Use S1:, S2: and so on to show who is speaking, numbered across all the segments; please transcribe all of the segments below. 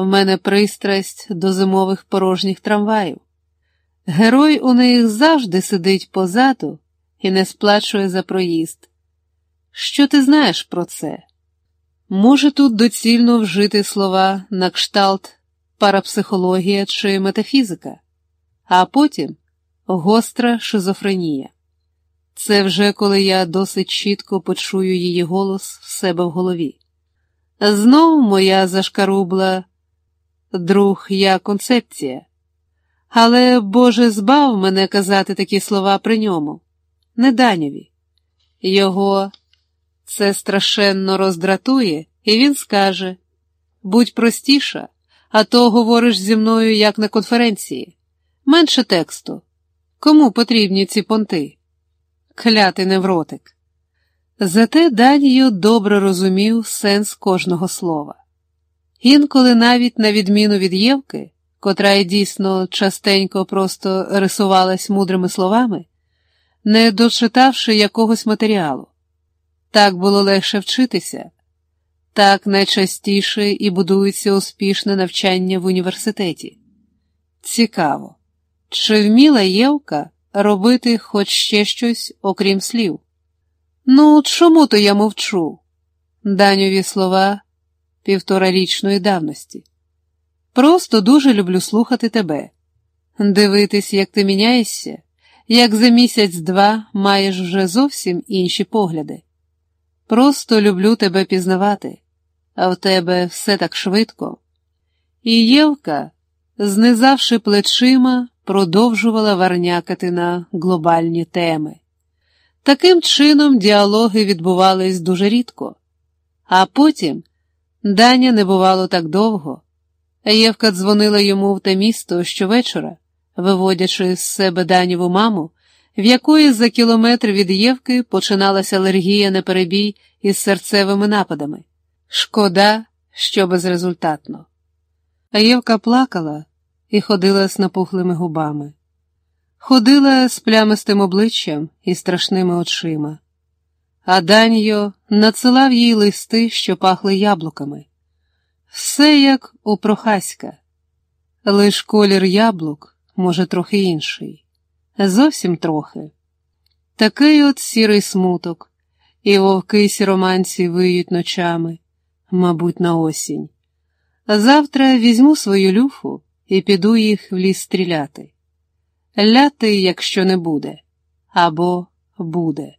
S1: в мене пристрасть до зимових порожніх трамваїв. Герой у них завжди сидить позаду і не сплачує за проїзд. Що ти знаєш про це? Може, тут доцільно вжити слова на кшталт парапсихологія чи метафізика, а потім гостра шизофренія. Це вже коли я досить чітко почую її голос в себе в голові. Знов моя зашкарубла друг я концепція, але Боже збав мене казати такі слова при ньому, не Данєві. Його це страшенно роздратує, і він скаже будь простіша, а то говориш зі мною як на конференції. Менше тексту. Кому потрібні ці понти? Клятий невротик. Зате Данію добре розумів сенс кожного слова. Інколи навіть на відміну від Євки, котра й дійсно частенько просто рисувалась мудрими словами, не дочитавши якогось матеріалу. Так було легше вчитися, так найчастіше і будується успішне навчання в університеті. Цікаво, чи вміла Євка робити хоч ще щось, окрім слів? Ну, чому то я мовчу? Даньові слова півторарічної давності. Просто дуже люблю слухати тебе, дивитись, як ти міняєшся, як за місяць-два маєш вже зовсім інші погляди. Просто люблю тебе пізнавати, а в тебе все так швидко. І Євка, знизавши плечима, продовжувала варнякати на глобальні теми. Таким чином діалоги відбувались дуже рідко, а потім Даня не бувало так довго. Євка дзвонила йому в те місто щовечора, виводячи з себе Даніву маму, в якої за кілометр від Євки починалася алергія на перебій із серцевими нападами. Шкода, що безрезультатно. Євка плакала і ходила з напухлими губами. Ходила з плямистим обличчям і страшними очима, а Даньо надсилав їй листи, що пахли яблуками. Все як у Прохаська, лиш колір яблук, може, трохи інший, зовсім трохи. Такий от сірий смуток, і вовки сіроманці виють ночами, мабуть, на осінь. Завтра візьму свою люфу і піду їх в ліс стріляти. Ляти, якщо не буде, або буде.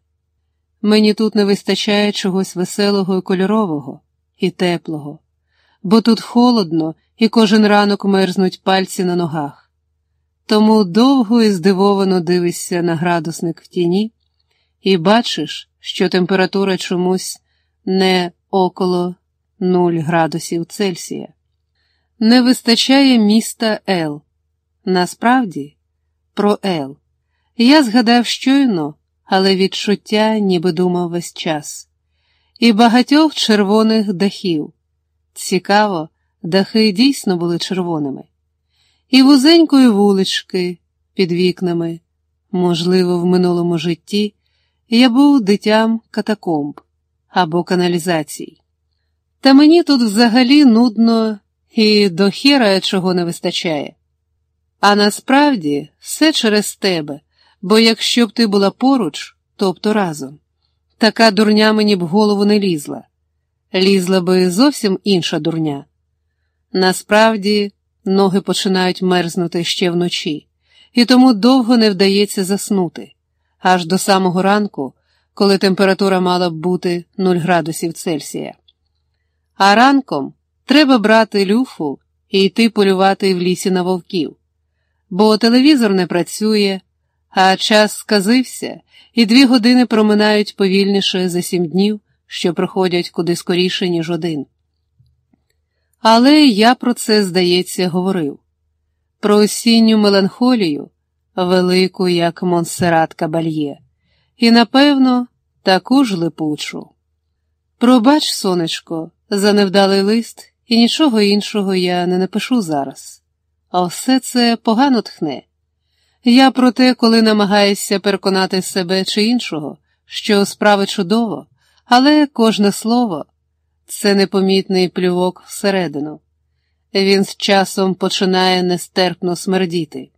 S1: Мені тут не вистачає чогось веселого і кольорового, і теплого, бо тут холодно і кожен ранок мерзнуть пальці на ногах. Тому довго і здивовано дивишся на градусник в тіні і бачиш, що температура чомусь не около 0 градусів Цельсія. Не вистачає міста Ел. Насправді про Ел. Я згадав щойно, але відчуття ніби думав весь час. І багатьох червоних дахів. Цікаво, дахи дійсно були червоними. І вузенької вулички під вікнами. Можливо, в минулому житті я був дитям катакомб або каналізацій. Та мені тут взагалі нудно і до хіра чого не вистачає. А насправді все через тебе, бо якщо б ти була поруч, тобто разом, така дурня мені б голову не лізла, лізла би зовсім інша дурня. Насправді, ноги починають мерзнути ще вночі, і тому довго не вдається заснути, аж до самого ранку, коли температура мала б бути 0 градусів Цельсія. А ранком треба брати люфу і йти полювати в лісі на вовків бо телевізор не працює, а час сказився, і дві години проминають повільніше за сім днів, що проходять куди скоріше, ніж один. Але я про це, здається, говорив про осінню меланхолію, велику, як Монсеррат Кабальє, і, напевно, таку ж липучу. Пробач, сонечко, за невдалий лист, і нічого іншого я не напишу зараз а все це погано тхне. Я про те, коли намагаєшся переконати себе чи іншого, що справи чудово, але кожне слово це непомітний плювок всередину. Він з часом починає нестерпно смердіти.